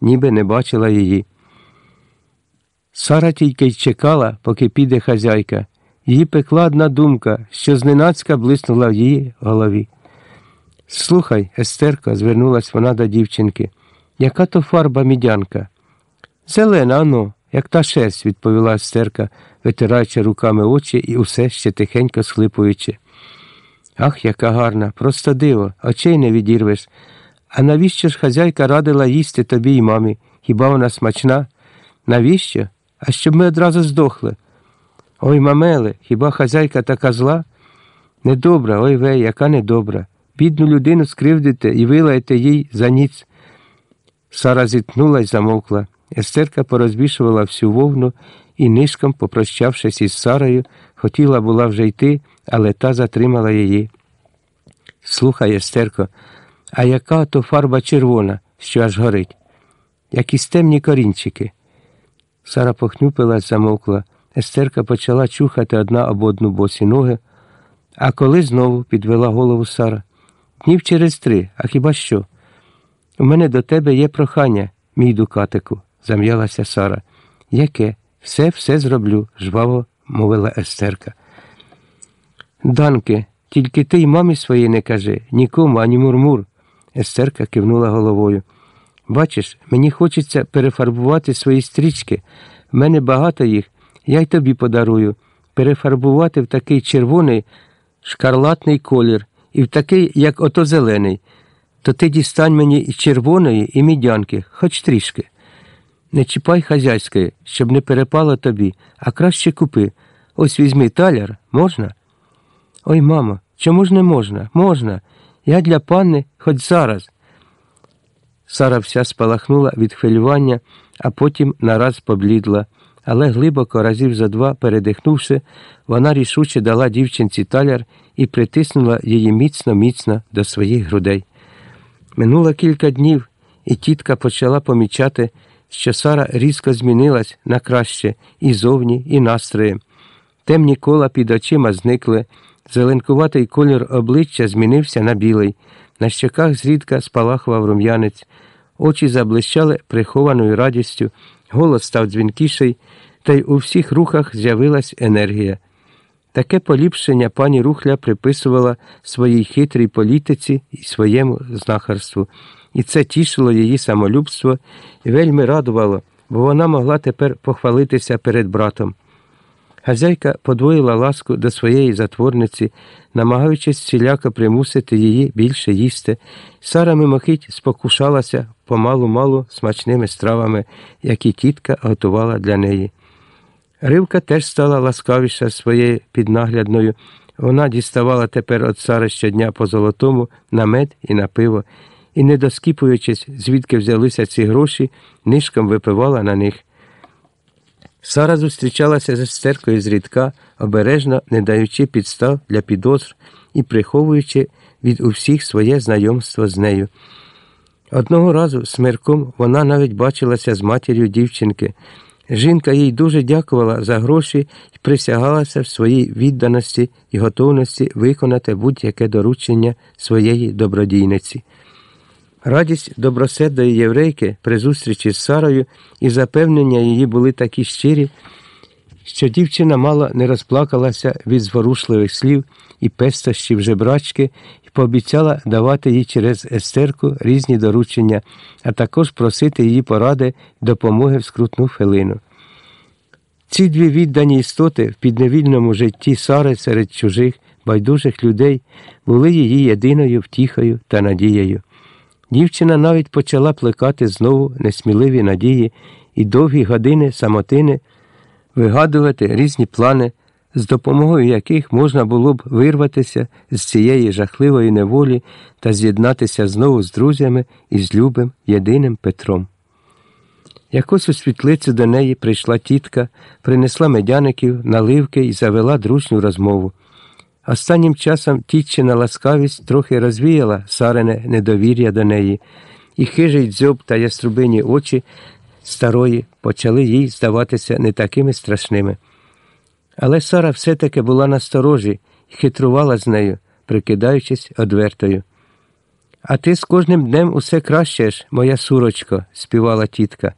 ніби не бачила її. Сара тільки й чекала, поки піде хазяйка. Її пекла одна думка, що зненацька блиснула в її голові. Слухай, Естерко, звернулась вона до дівчинки, яка то фарба мідянка? Зелена, ано, як та шерсть, відповіла Естерка, витираючи руками очі і усе ще тихенько схлипуючи. Ах, яка гарна, просто диво, очей не відірвеш. А навіщо ж хазяйка радила їсти тобі й мамі? Хіба вона смачна? Навіщо? А щоб ми одразу здохли. Ой, мамеле, хіба хазяйка така зла? Недобра, ой вей, яка недобра. Бідну людину скривдите і вилаєте їй за ніц. Сара зітхнула й замовкла. Естерка порозбішувала всю вовну і нишком, попрощавшись із Сарою, хотіла була вже йти, але та затримала її. Слухай, Естерко, а яка то фарба червона, що аж горить? Якісь темні корінчики. Сара похнюпилась, замовкла. Естерка почала чухати одна об одну босі ноги. А коли знову підвела голову Сара. Днів через три, а хіба що? У мене до тебе є прохання, мій дукатику, зам'ялася Сара. Яке? Все, все зроблю, жваво мовила Естерка. Данке, тільки ти й мамі своїй не кажи, нікому, ані мурмур. Естерка кивнула головою. Бачиш, мені хочеться перефарбувати свої стрічки. В мене багато їх, я й тобі подарую. Перефарбувати в такий червоний шкарлатний колір і в такий, як ото зелений. То ти дістань мені і червоної, і мідянки, хоч трішки. Не чіпай хазяйської, щоб не перепало тобі, а краще купи. Ось візьми таляр, можна? Ой, мамо, чому ж не можна? Можна. Я для панни хоч зараз. Сара вся спалахнула від хвилювання, а потім нараз поблідла, але глибоко разів за два, передихнувши, вона рішуче дала дівчинці таляр і притиснула її міцно міцно до своїх грудей. Минуло кілька днів, і тітка почала помічати, що Сара різко змінилась на краще і зовні, і настроєм. Темні кола під очима зникли, зеленкуватий колір обличчя змінився на білий, на щоках зрідка спалахував рум'янець, очі заблищали прихованою радістю, голос став дзвінкіший, та й у всіх рухах з'явилась енергія. Таке поліпшення пані Рухля приписувала своїй хитрій політиці і своєму знахарству, і це тішило її самолюбство і вельми радувало, бо вона могла тепер похвалитися перед братом. Хазяйка подвоїла ласку до своєї затворниці, намагаючись всіляко примусити її більше їсти. Сара мимохить спокушалася помалу-малу смачними стравами, які тітка готувала для неї. Ривка теж стала ласкавіша своєю піднаглядною. Вона діставала тепер від Сари щодня по золотому на мед і на пиво, і, не доскіпуючись, звідки взялися ці гроші, нишком випивала на них. Сара зустрічалася з Естеркою зрідка, обережно не даючи підстав для підозр і приховуючи від усіх своє знайомство з нею. Одного разу смирком вона навіть бачилася з матір'ю дівчинки. Жінка їй дуже дякувала за гроші і присягалася в своїй відданості і готовності виконати будь-яке доручення своєї добродійниці. Радість добросердої єврейки при зустрічі з Сарою і запевнення її були такі щирі, що дівчина мало не розплакалася від зворушливих слів і пестощів жебрачки і пообіцяла давати їй через естерку різні доручення, а також просити її поради допомоги в скрутну хвилину. Ці дві віддані істоти в підневільному житті Сари серед чужих, байдужих людей були її єдиною втіхою та надією. Дівчина навіть почала плекати знову несміливі надії і довгі години самотини вигадувати різні плани, з допомогою яких можна було б вирватися з цієї жахливої неволі та з'єднатися знову з друзями і з любим єдиним Петром. Якось у світлицю до неї прийшла тітка, принесла медяників, наливки і завела дружню розмову. Останнім часом тітчина ласкавість трохи розвіяла сарене недовір'я до неї, і хижий дзьоб та яструбині очі старої почали їй здаватися не такими страшними. Але Сара все-таки була насторожі і хитрувала з нею, прикидаючись одвертою. А ти з кожним днем усе кращеш, моя сурочко, співала тітка.